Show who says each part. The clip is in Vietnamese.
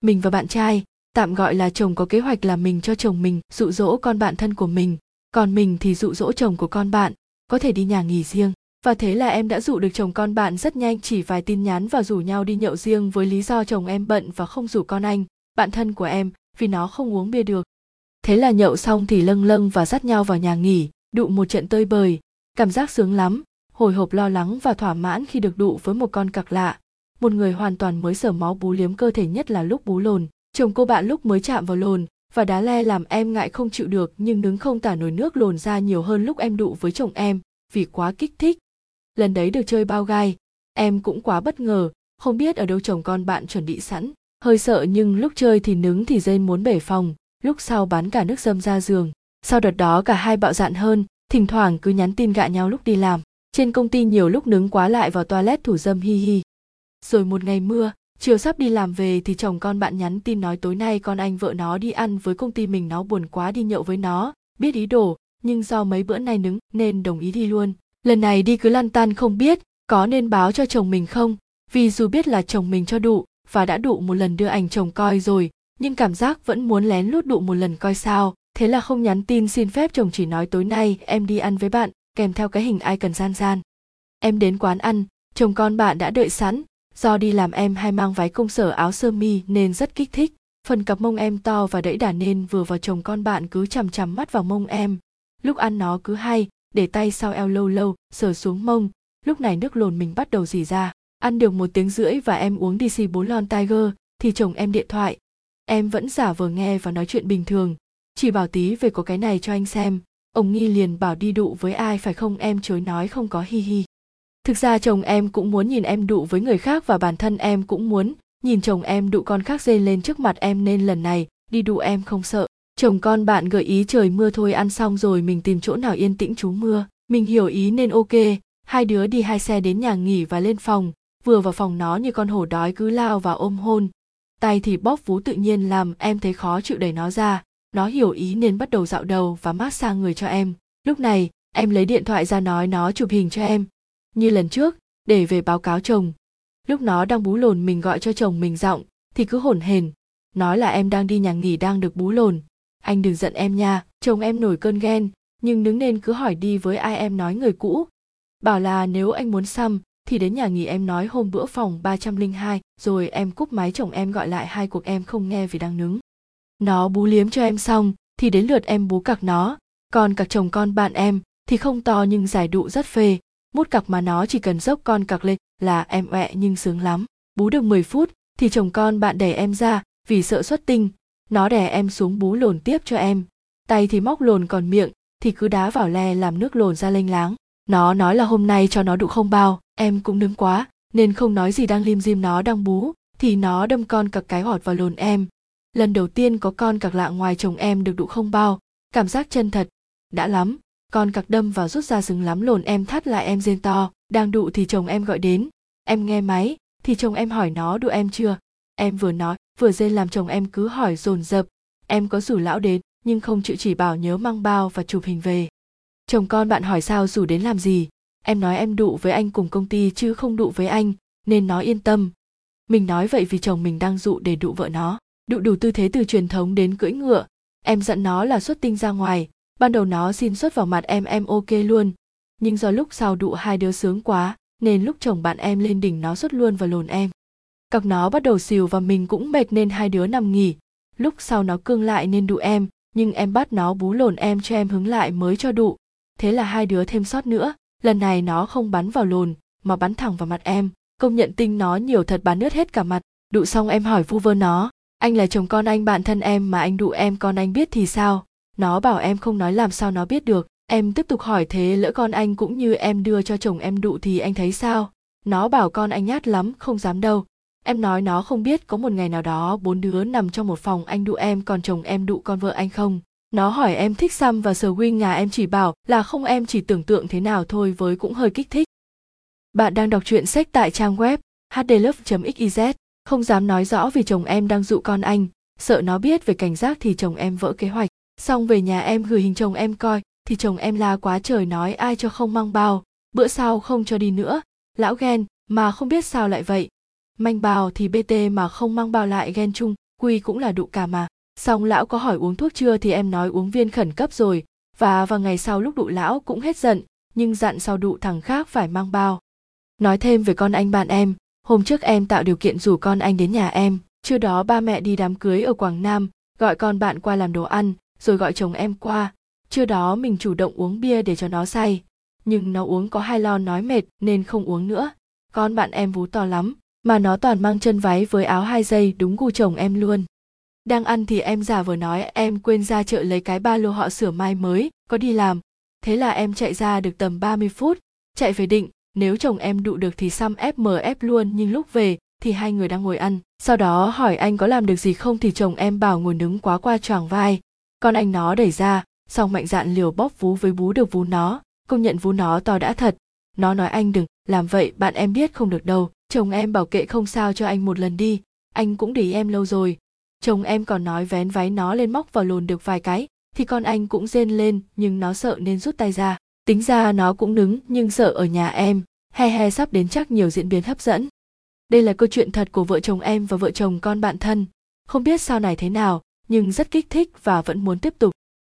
Speaker 1: mình và bạn trai, tạm gọi là chồng có kế hoạch là mình cho chồng mình, dụ dỗ con bạn thân của mình. Còn mình thì dụ dỗ chồng của con bạn, có thể đi nhà nghỉ riêng. Và thế là em đã dụ được chồng con bạn rất nhanh, chỉ vài tin nhắn và rủ nhau đi nhậu riêng với lý do chồng em bận và không rủ con anh, bạn thân của em, vì nó không uống bia được. Thế là nhậu xong thì lâng lâng và dắt nhau vào nhà nghỉ, đụ một trận tơi bời. Cảm giác sướng lắm, hồi hộp lo lắng và thỏa mãn khi được đụ với một con cặc lạ một người hoàn toàn mới sở máu bú liếm cơ thể nhất là lúc bú lồn. Chồng cô bạn lúc mới chạm vào lồn và đá le làm em ngại không chịu được, nhưng đứng không tả nổi nước lồn ra nhiều hơn lúc em đụ với chồng em, vì quá kích thích. Lần đấy được chơi bao gai, em cũng quá bất ngờ, không biết ở đâu chồng con bạn chuẩn bị sẵn. Hơi sợ nhưng lúc chơi thì nứng thì dên muốn bể phòng, lúc sau bắn cả nước dâm ra giường. Sau đợt đó cả hai bạo dạn hơn, thỉnh thoảng cứ nhắn tin gạ nhau lúc đi làm. Trên công ty nhiều lúc nứng quá lại vào toilet thủ dâm hi hi rồi một ngày mưa chiều sắp đi làm về thì chồng con bạn nhắn tin nói tối nay con anh vợ nó đi ăn với công ty mình, nó buồn quá đi nhậu với nó. Biết ý đồ, nhưng do mấy bữa nay nứng, nên đồng ý đi luôn. Lần này đi cứ lăn tan không biết có nên báo cho chồng mình không, vì dù biết là chồng mình cho đụ và đã đụ một lần đưa ảnh chồng coi rồi, nhưng cảm giác vẫn muốn lén lút đụ một lần coi sao. Thế là không nhắn tin xin phép chồng chỉ nói tối nay em đi ăn với bạn, kèm theo cái hình ai cần gian gian. Em đến quán ăn, chồng con bạn đã đợi sẵn do đi làm em hay mang váy công sở áo sơ mi nên rất kích thích. Phần cặp mông em to và đẫy đà nên vừa vào chồng con bạn cứ chằm chằm mắt vào mông em. Lúc ăn nó cứ hay, để tay sau eo lâu lâu, sờ xuống mông. Lúc này nước lồn mình bắt đầu dì ra. Ăn được một tiếng rưỡi và em uống dc 4 lon tiger, thì chồng em điện thoại. Em vẫn giả vờ nghe và nói chuyện bình thường. Chỉ bảo tí về có cái này cho anh xem. Ông nghi liền bảo đi đụ với ai phải không? Em chối nói không có hi hi thực ra chồng em cũng muốn nhìn em đụ với người khác và bản thân em cũng muốn nhìn chồng em đụ con khác dê lên trước mặt em nên lần này đi đụ em không sợ. Chồng con bạn gợi ý trời mưa thôi ăn xong rồi mình tìm chỗ nào yên tĩnh trú mưa. Mình hiểu ý nên ok. Hai đứa đi hai xe đến nhà nghỉ và lên phòng. Vừa vào phòng nó như con hổ đói cứ lao vào ôm hôn. Tay thì bóp vú tự nhiên làm em thấy khó chịu đẩy nó ra. Nó hiểu ý nên bắt đầu dạo đầu và mát xa người cho em. Lúc này, em lấy điện thoại ra nói nó chụp hình cho em như lần trước, để về báo cáo chồng. Lúc nó đang bú lồn mình gọi cho chồng mình giọng, thì cứ hổn hển, nói là em đang đi nhà nghỉ đang được bú lồn. Anh đừng giận em nha, chồng em nổi cơn ghen, nhưng đứng nên cứ hỏi đi với ai em nói người cũ. Bảo là nếu anh muốn xăm, thì đến nhà nghỉ em nói hôm bữa phòng 302 rồi em cúp máy chồng em gọi lại hai cuộc em không nghe vì đang nứng. Nó bú liếm cho em xong, thì đến lượt em bú cặc nó. Còn cặc chồng con bạn em, thì không to nhưng giải đụ rất phê mút cặc mà nó chỉ cần dốc con cặc lên là em ọe nhưng sướng lắm. Bú được 10 phút thì chồng con bạn đẩy em ra vì sợ xuất tinh. Nó đè em xuống bú lồn tiếp cho em. Tay thì móc lồn còn miệng thì cứ đá vào le làm nước lồn ra lênh láng. Nó nói là hôm nay cho nó đụ không bao, em cũng nướng quá, nên không nói gì đang lim dim nó đang bú, thì nó đâm con cặc cái họt vào lồn em. Lần đầu tiên có con cặc lạ ngoài chồng em được đụ không bao, cảm giác chân thật, đã lắm con cặc đâm vào rút ra rừng lắm lồn em thắt lại em rên to. Đang đụ thì chồng em gọi đến. Em nghe máy, thì chồng em hỏi nó đụ em chưa? Em vừa nói, vừa rên làm chồng em cứ hỏi dồn dập. Em có rủ lão đến, nhưng không chịu chỉ bảo nhớ mang bao và chụp hình về. Chồng con bạn hỏi sao rủ đến làm gì? Em nói em đụ với anh cùng công ty chứ không đụ với anh, nên nó yên tâm. Mình nói vậy vì chồng mình đang dụ để đụ vợ nó. Đụ đủ tư thế từ truyền thống đến cưỡi ngựa. Em dặn nó là xuất tinh ra ngoài ban đầu nó xin xuất vào mặt em em ok luôn. Nhưng do lúc sau đụ hai đứa sướng quá, nên lúc chồng bạn em lên đỉnh nó xuất luôn vào lồn em. Cặp nó bắt đầu xìu và mình cũng mệt nên hai đứa nằm nghỉ. Lúc sau nó cương lại nên đụ em, nhưng em bắt nó bú lồn em cho em hứng lại mới cho đụ. Thế là hai đứa thêm sót nữa. Lần này nó không bắn vào lồn, mà bắn thẳng vào mặt em. Công nhận tinh nó nhiều thật bắn ướt hết cả mặt. Đụ xong em hỏi vu vơ nó, anh là chồng con anh, bạn thân em mà anh đụ em, con anh biết thì sao? Nó bảo em không nói làm sao nó biết được. Em tiếp tục hỏi thế lỡ con anh cũng như em đưa cho chồng em đụ thì anh thấy sao? Nó bảo con anh nhát lắm, không dám đâu. Em nói nó không biết có một ngày nào đó bốn đứa nằm trong một phòng anh đụ em còn chồng em đụ con vợ anh không? Nó hỏi em thích xăm và sờ huynh nhà em chỉ bảo là không em chỉ tưởng tượng thế nào thôi với cũng hơi kích thích. Bạn đang đọc truyện sách tại trang web hdlove.xyz không dám nói rõ vì chồng em đang dụ con anh. Sợ nó biết về cảnh giác thì chồng em vỡ kế hoạch xong về nhà em gửi hình chồng em coi, thì chồng em la quá trời nói ai cho không mang bao, bữa sau không cho đi nữa. Lão ghen, mà không biết sao lại vậy? Manh bào thì bt mà không mang bao lại ghen chung, quy cũng là đụ cả mà. Xong lão có hỏi uống thuốc chưa thì em nói uống viên khẩn cấp rồi. Và vào ngày sau lúc đụ lão cũng hết giận, nhưng dặn sau đụ thằng khác phải mang bao. Nói thêm về con anh bạn em, hôm trước em tạo điều kiện rủ con anh đến nhà em chưa đó ba mẹ đi đám cưới ở quảng nam, gọi con bạn qua làm đồ ăn rồi gọi chồng em qua. Trưa đó mình chủ động uống bia để cho nó say. Nhưng nó uống có hai lon nói mệt nên không uống nữa. Con bạn em vú to lắm, mà nó toàn mang chân váy với áo hai dây đúng gu chồng em luôn. Đang ăn thì em giả vờ nói, em quên ra chợ lấy cái ba lô họ sửa mai mới, có đi làm. Thế là em chạy ra được tầm 30 phút, chạy về định, nếu chồng em đụ được thì xăm ép mờ ép luôn, nhưng lúc về thì hai người đang ngồi ăn. Sau đó hỏi anh có làm được gì không thì chồng em bảo ngồi đứng quá qua choàng vai con anh nó đẩy ra xong mạnh dạn liều bóp vú với bú được vú nó. Công nhận vú nó to đã thật. Nó nói anh đừng, làm vậy bạn em biết không được đâu. Chồng em bảo kệ không sao cho anh một lần đi. Anh cũng để ý em lâu rồi. Chồng em còn nói vén váy nó lên móc vào lồn được vài cái, thì con anh cũng rên lên, nhưng nó sợ nên rút tay ra. Tính ra nó cũng đứng, nhưng sợ ở nhà em. He he, sắp đến chắc nhiều diễn biến hấp dẫn. Đây là câu chuyện thật của vợ chồng em và vợ chồng con bạn thân. Không biết sau này thế nào nhưng rất kích thích và vẫn muốn tiếp tục.